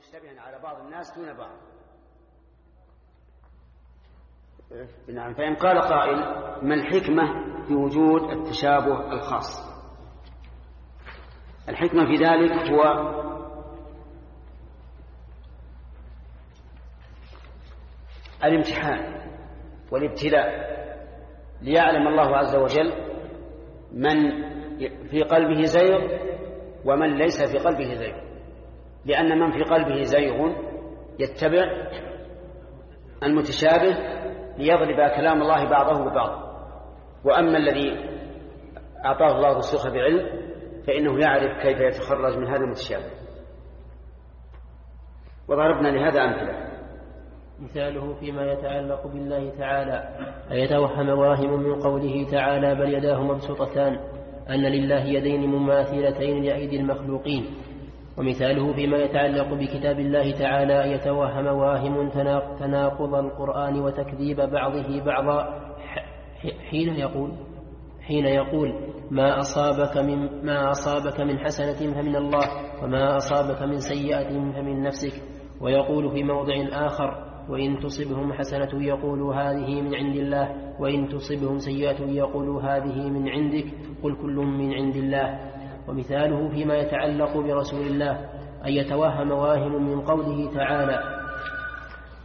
مشتبها على بعض الناس دون بعض. نعم فإن قال قائل ما الحكمة في وجود التشابه الخاص؟ الحكمة في ذلك هو الامتحان والابتلاء. ليعلم الله عز وجل من في قلبه زيغ ومن ليس في قلبه زيغ. لأن من في قلبه زيغ يتبع المتشابه ليضرب كلام الله بعضه ببعض. وأما الذي أعطاه الله الرسوخ بعلم فإنه يعرف كيف يتخرج من هذا المتشابه. وضربنا لهذا أمثلة. مثاله فيما يتعلق بالله تعالى أيتوهم واهم من قوله تعالى بل يداه مبسوطتان أن لله يدين مماثلتين لأيدي المخلوقين ومثاله فيما يتعلق بكتاب الله تعالى أن يتوهم واهم تناقض القرآن وتكذيب بعضه بعضا. حين يقول حين يقول ما أصابك من ما أصابك من حسنة فمن الله وما أصابك من سيئة فمن نفسك. ويقول في موضع آخر وإن تصبهم حسنة يقول هذه من عند الله وإن تصبهم سيئة يقول هذه من عندك. قل كل من عند الله. ومثاله فيما يتعلق برسول الله أن يتوهم واهم من قوله تعالى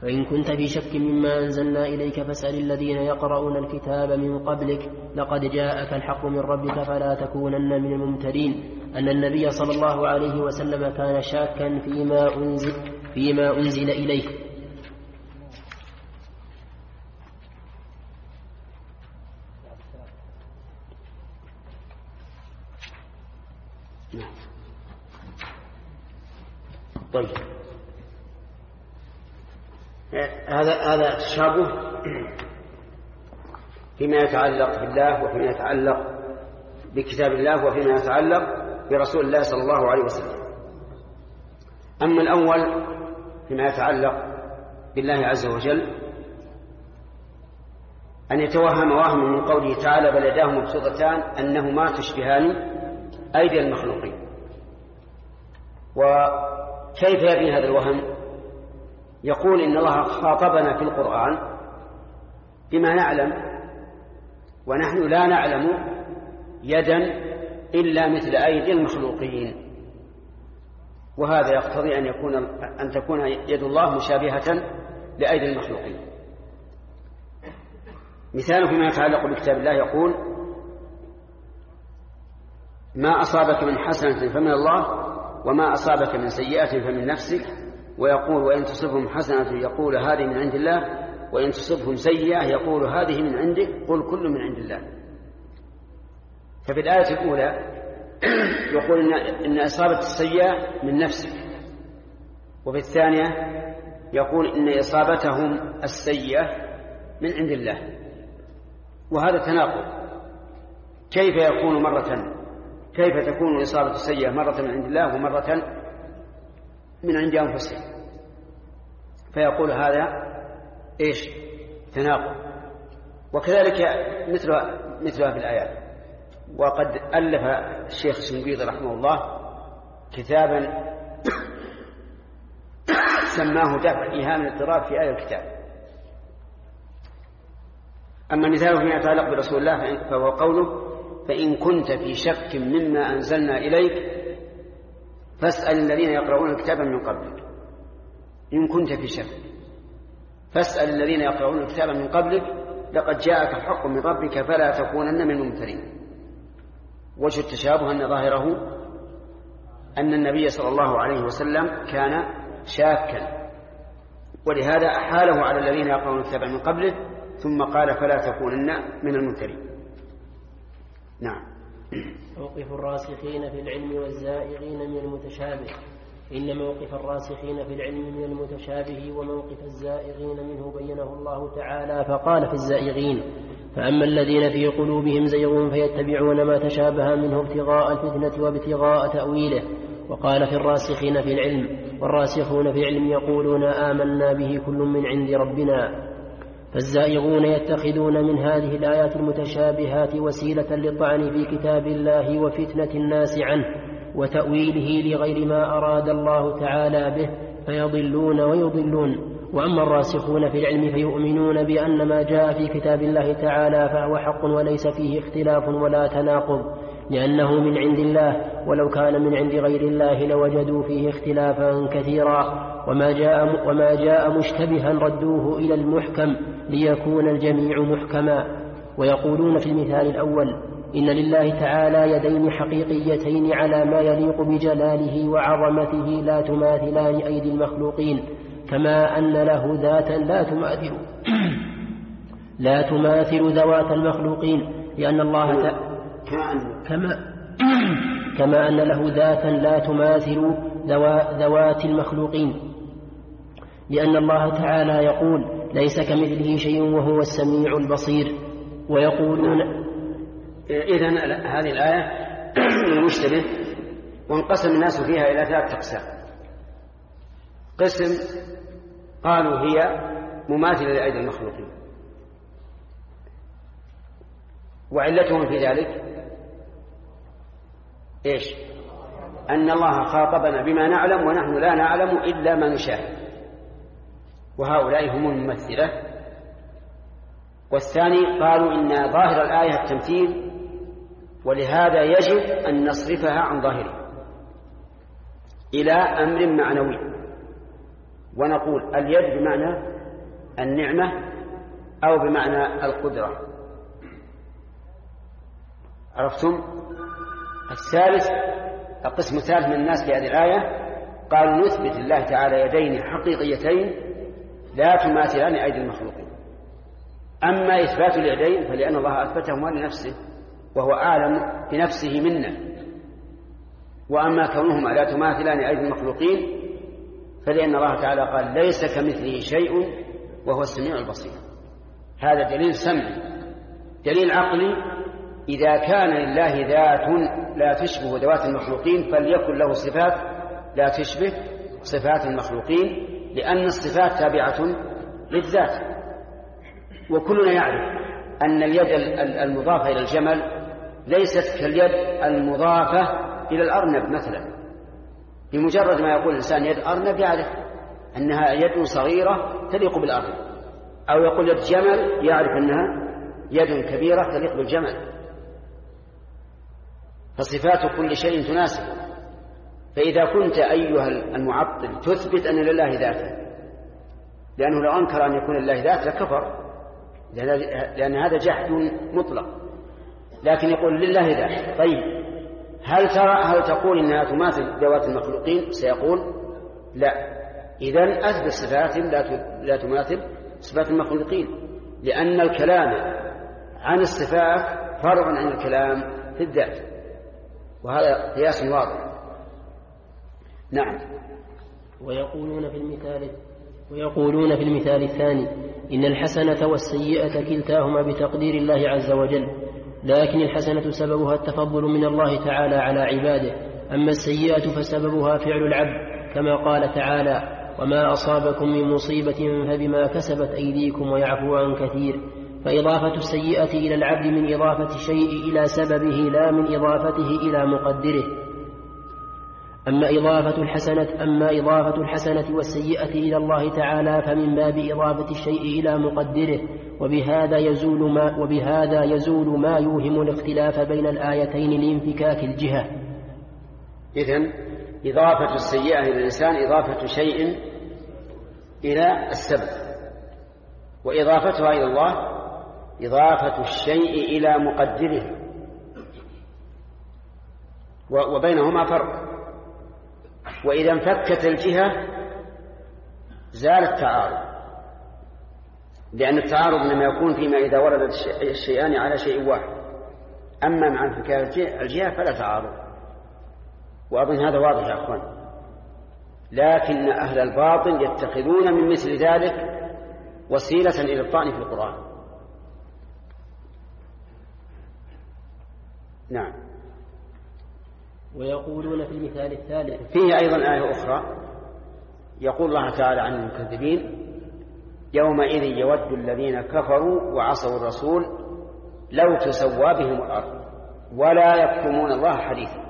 فإن كنت في شك مما أنزلنا إليك فاسأل الذين يقرؤون الكتاب من قبلك لقد جاءك الحق من ربك فلا تكونن من الممترين. أن النبي صلى الله عليه وسلم كان شاكا فيما أنزل, فيما أنزل إليه. طيب. هذا هذا تشابه فيما يتعلق بالله وفيما يتعلق بكتاب الله وفيما يتعلق برسول الله صلى الله عليه وسلم. أما الأول فيما يتعلق بالله عز وجل أن يتوهم واهم من قوله تعالى بل يداه مبسوطتان أنهما تشبهان أيدي المخلوقين. وكيف يبني هذا الوهم؟ يقول إن الله خاطبنا في القرآن بما نعلم ونحن لا نعلم يدا إلا مثل أيدي المخلوقين. وهذا يقتضي أن يكون أن تكون يد الله مشابهة لأيدي المخلوقين. مثال فيما يتعلق بكتاب الله يقول ما أصابك من حسنة فمن الله وما أصابك من سيئة فمن نفسك. ويقول وإن تصبهم حسنة يقول هذه من عند الله وإن تصبهم سيئة يقول هذه من عندك قل كل من عند الله. ففي الآية الأولى يقول إن, إن إصابة السيئة من نفسك. وفي الثانية يقول إن إصابتهم السيئة من عند الله. وهذا تناقض. كيف يكون مرة كيف تكون الإصابة السيئة مرة من عند الله ومرة من عند أنفسهم فيقول هذا إيش؟ تناقض. وكذلك مثلها مثلها في الآيات. وقد ألف الشيخ الشنقيطي رحمه الله كتابا سماه دفع إيهام الاضطراب في آية الكتاب. أما مثاله فيما يتعلق برسول الله فهو قوله فإن كنت في شك مما أنزلنا إليك فاسأل الذين يقرؤون الكتاب من قبلك. إن كنت في شك فاسأل الذين يقرؤون الكتاب من قبلك لقد جاءك الحق من ربك فلا تكونن من الممترين. وجه التشابه أن ظاهره أن النبي صلى الله عليه وسلم كان شاكا ولهذا أحاله على الذين يقرؤون الكتاب من قبله ثم قال فلا تكونن من الممترين. نعم. موقف الراسخين في العلم والزائغين من المتشابه. إن موقف الراسخين في العلم من المتشابه وموقف الزائغين منه بينه الله تعالى فقال في الزائغين فأما الذين في قلوبهم زيغ فيتبعون ما تشابه منه ابتغاء الفتنة وابتغاء تأويله. وقال في الراسخين في العلم والراسخون في العلم يقولون آمنا به كل من عند ربنا. فالزائغون يتخذون من هذه الآيات المتشابهات وسيلة للطعن في كتاب الله وفتنة الناس عنه وتأويله لغير ما أراد الله تعالى به فيضلون ويضلون. وأما الراسخون في العلم فيؤمنون بأن ما جاء في كتاب الله تعالى فهو حق وليس فيه اختلاف ولا تناقض لأنه من عند الله ولو كان من عند غير الله لوجدوا فيه اختلافا كثيرا. وما جاء, وما جاء مشتبها ردوه إلى المحكم. ليكون الجميع محكما. ويقولون في المثال الأول إن لله تعالى يدين حقيقيتين على ما يليق بجلاله وعظمته لا تماثلان أيدي المخلوقين كما أن له ذاتا لا تماثل لا تماثل ذوات المخلوقين لأن الله كما كما أن له ذاتا لا تماثل ذوات المخلوقين لأن الله تعالى يقول ليس كمثله شيء وهو السميع البصير. ويقولون إذا هذه الآية المشتبه وانقسم الناس فيها إلى ثلاثة أقسام. قسم قالوا هي مماثلة لأيدي المخلوقين. وعلتهم في ذلك إيش؟ أن الله خاطبنا بما نعلم ونحن لا نعلم إلا ما نشاهد. وهؤلاء هم الممثلة. والثاني قالوا إن ظاهر الآية التمثيل ولهذا يجب أن نصرفها عن ظاهره إلى أمر معنوي. ونقول اليد بمعنى النعمة أو بمعنى القدرة. عرفتم؟ الثالث القسم الثالث من الناس في هذه الآية قالوا نثبت الله تعالى يدين حقيقيتين لا تماثلان أيدي المخلوقين. أما إثبات اليدين فلأن الله أثبتهما لنفسه وهو أعلم بنفسه منا وأما كونهما لا تماثلان أيدي المخلوقين فلأن الله تعالى قال ليس كمثله شيء وهو السميع البصير. هذا دليل سمعي دليل عقلي إذا كان لله ذات لا تشبه ذوات المخلوقين فليكن له صفات لا تشبه صفات المخلوقين. لأن الصفات تابعة للذات. وكلنا يعرف أن اليد المضافة إلى الجمل ليست كاليد المضافة إلى الأرنب مثلا. بمجرد ما يقول الإنسان يد أرنب يعرف أنها يد صغيرة تليق بالأرنب. أو يقول يد جمل يعرف أنها يد كبيرة تليق بالجمل. فصفات كل شيء تناسب. فإذا كنت أيها المعطل تثبت أن لله ذاتا لأنه لو أنكر أن يكون لله ذات لكفر لأن هذا جحد مطلق لكن يقول لله ذات طيب هل ترى هل تقول إنها تماثل ذوات المخلوقين؟ سيقول لا. اذا أثبت صفات لا تماثل صفات المخلوقين لأن الكلام عن الصفات فرع عن الكلام في الذات. وهذا قياس واضح نعم. ويقولون في المثال ويقولون في المثال الثاني إن الحسنة والسيئة كلتاهما بتقدير الله عز وجل لكن الحسنة سببها التفضل من الله تعالى على عباده أما السيئة فسببها فعل العبد كما قال تعالى وما أصابكم من مصيبة فبما كسبت أيديكم ويعفو عن كثير. فإضافة السيئة إلى العبد من إضافة الشيء إلى سببه لا من إضافته إلى مقدره. أما إضافة الحسنة أما إضافة الحسنة والسيئة إلى الله تعالى فمن باب إضافة الشيء إلى مقدره وبهذا يزول ما وبهذا يزول ما يوهم الاختلاف بين الآيتين لانفكاك الجهة. إذن إضافة السيئة إلى الإنسان إضافة شيء إلى السبب وإضافتها إلى الله إضافة الشيء إلى مقدره وبينهما فرق وإذا انفكت الجهة زال التعارض. لأن التعارض إنما يكون فيما إذا ورد الشيئان على شيء واحد. أما مع انفكاك الجهة فلا تعارض. وأظن هذا واضح يا أخوان. لكن أهل الباطل يتخذون من مثل ذلك وسيلة إلى الطعن في القرآن. نعم. ويقولون في المثال الثالث. فيه أيضا آية أخرى يقول الله تعالى عن المكذبين يومئذ يود الذين كفروا وعصوا الرسول لو تسوى بهم الأرض ولا يكتمون الله حديثا.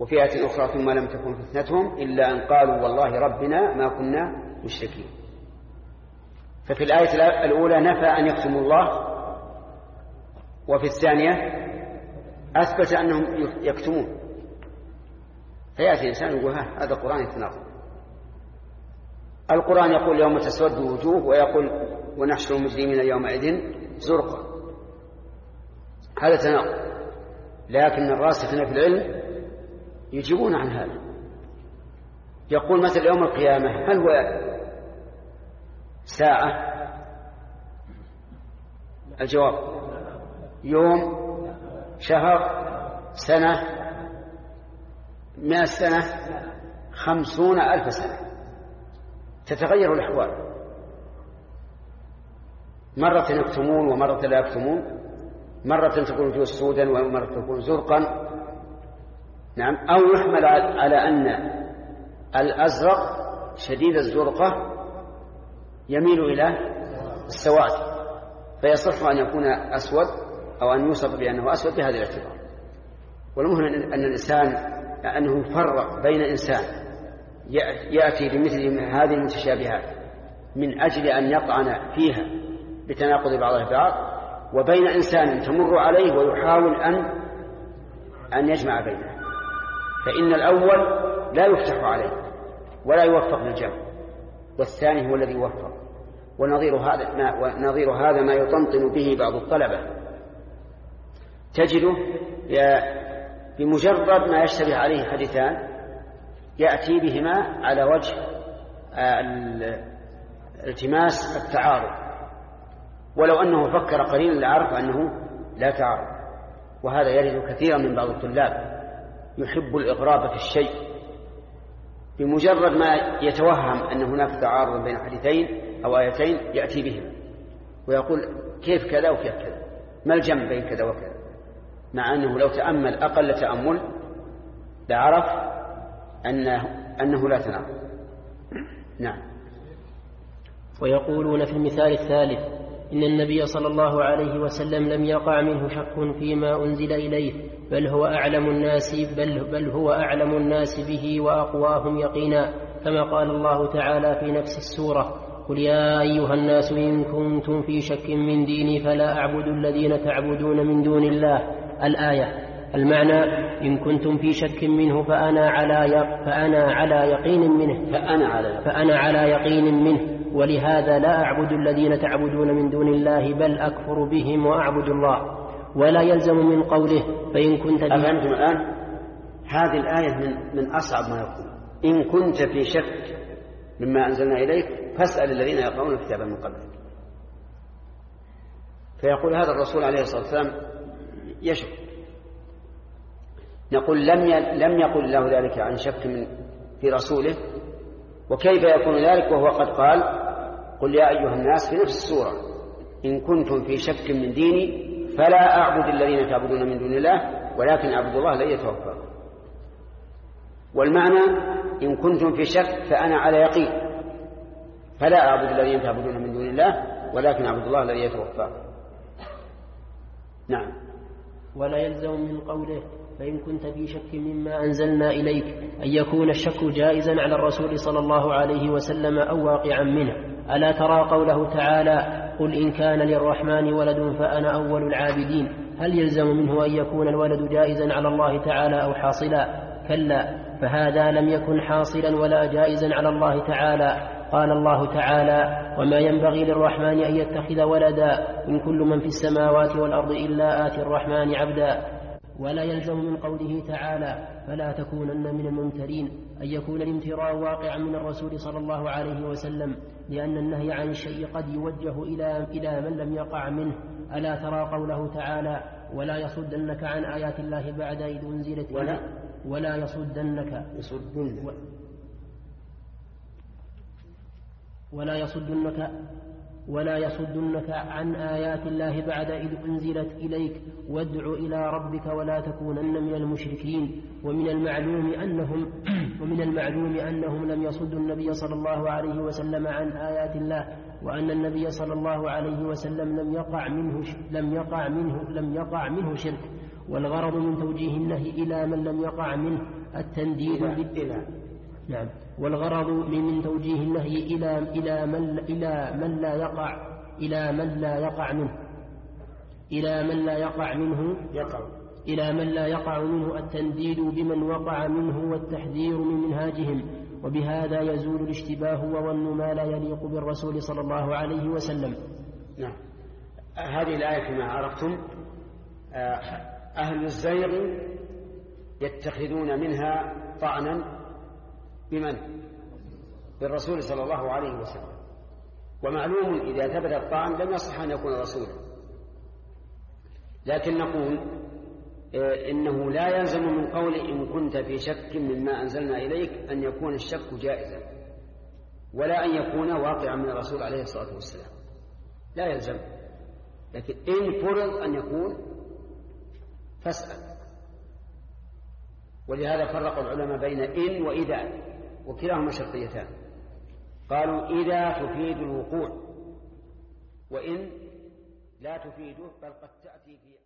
وفي آية أخرى ثم لم تكن فتنتهم إلا أن قالوا والله ربنا ما كنا مشركين. ففي الآية الأولى نفى أن يكتموا الله وفي الثانية أثبت أنهم يكتمون. فيأتي الإنسان يقول ها هذا القرآن يتناقض. القرآن يقول يوم تسود وجوه ويقول ونحشر المجرمين يومئذ زرقا. هذا تناقض. لكن الراسخين في العلم يجيبون عن هذا. يقول مثل يوم القيامة هل هو ساعة؟ الجواب يوم شهر سنة مئة سنة خمسون ألف سنة. تتغير الأحوال. مرة يكتمون ومرة لا يكتمون. مرة تكون الوجوه سودا ومرة تكون زرقا. نعم. أو يحمل على أن الأزرق شديد الزرقة يميل إلى السواد. فيصح أن يكون أسود. أو أن يوصف بأنه أسود بهذا الاعتبار. والمهم أن الإنسان أنه يفرق بين إنسان يأتي بمثل هذه المتشابهات من أجل أن يطعن فيها بتناقض بعضها البعض وبين إنسان تمر عليه ويحاول أن أن يجمع بينها فإن الأول لا يفتح عليه ولا يوفق للجمع والثاني هو الذي يوفق ونظير هذا ما ونظير هذا ما يطنطن به بعض الطلبة. تجده بمجرد ما يشتبه عليه حديثان يأتي بهما على وجه آه، التماس التعارض. ولو أنه فكر قليلا لعرف أنه لا تعارض. وهذا يرد كثيرا من بعض الطلاب. يحب الإغراب في الشيء. بمجرد ما يتوهم أن هناك تعارض بين حديثين أو آيتين يأتي بهما ويقول كيف كذا وكيف كذا. ما الجمع بين كذا وكذا؟ مع أنه لو تأمل أقل تأمل لعرف أنه, أنه لا تناقض نعم. ويقولون في المثال الثالث إن النبي صلى الله عليه وسلم لم يقع منه شك فيما أنزل إليه بل هو أعلم الناس بل, بل هو أعلم الناس به وأقواهم يقينا كما قال الله تعالى في نفس السورة قل يا أيها الناس إن كنتم في شك من ديني فلا أعبد الذين تعبدون من دون الله الآية. المعنى إن كنتم في شك منه فأنا على فأنا على يقين منه. فأنا على فأنا على يقين منه. ولهذا لا أعبد الذين تعبدون من دون الله بل أكفر بهم وأعبد الله. ولا يلزم من قوله فإن كنت أفهمتم الآن؟ هذه الآية من من أصعب ما يكون. إن كنت في شك مما أنزلنا إليك فاسأل الذين يقرؤون الكتاب من قبلك. فيقول هذا الرسول عليه الصلاة والسلام يشك. نقول لم لم يقل له ذلك عن شك من في رسوله وكيف يكون ذلك؟ وهو قد قال قل يا أيها الناس في نفس السورة إن كنتم في شك من ديني فلا أعبد الذين تعبدون من دون الله ولكن أعبد الله لن يتوفى. والمعنى إن كنتم في شك فأنا على يقين فلا أعبد الذين تعبدون من دون الله ولكن أعبد الله الذي يتوفى. نعم. ولا يلزم من قوله فإن كنت في شك مما أنزلنا إليك أن يكون الشك جائزا على الرسول صلى الله عليه وسلم أو واقعا منه. ألا ترى قوله تعالى قل إن كان للرحمن ولد فأنا أول العابدين؟ هل يلزم منه أن يكون الولد جائزا على الله تعالى أو حاصلا؟ كلا فهذا لم يكن حاصلا ولا جائزا على الله تعالى. قال الله تعالى وما ينبغي للرحمن أن يتخذ ولدا إن كل من في السماوات والأرض إلا آتي الرحمن عبدا. ولا يلزم من قوله تعالى فلا تكونن من الممترين. أن يكون الامتراء واقعا من الرسول صلى الله عليه وسلم لأن النهي عن الشيء قد يوجه إلى إلى من لم يقع منه. ألا ترى قوله تعالى ولا يصدنك عن آيات الله بعد إذ أنزلت ولا. ولا يصدنك. يصدن ولا يصدنك ولا يصدنك عن آيات الله بعد إذ أنزلت إليك. وادع إلى ربك ولا تكونن من المشركين. ومن المعلوم أنهم ومن المعلوم أنهم لم يصدوا النبي صلى الله عليه وسلم عن آيات الله. وأن النبي صلى الله عليه وسلم لم يقع منه لم يقع منه لم يقع منه شرك. والغرض من توجيه النهي إلى من لم يقع منه التنديد. إلى نعم. والغرض من, توجيه النهي إلى إلى من إلى من لا يقع إلى من لا يقع منه. إلى من لا يقع منه. يقع. إلى من لا يقع منه التنديد بمن وقع منه والتحذير من منهاجهم. وبهذا يزول الاشتباه وظن ما لا يليق بالرسول صلى الله عليه وسلم. نعم. هذه الآية كما عرفتم. آه، أهل الزيغ يتخذون منها طعنا بمن؟ بالرسول صلى الله عليه وسلم. ومعلوم إذا ثبت الطعن لم يصح أن يكون رسولا. لكن نقول آه، إنه لا يلزم من قول إن كنت في شك مما أنزلنا إليك أن يكون الشك جائزا ولا أن يكون واقعا من الرسول عليه الصلاة والسلام. لا يلزم. لكن إن فرض أن يكون فاسأل. ولهذا فرق العلماء بين إن وإذا. وكلاهما شرطيتان. قالوا إذا تفيد الوقوع وإن لا تفيده بل قد تأتي في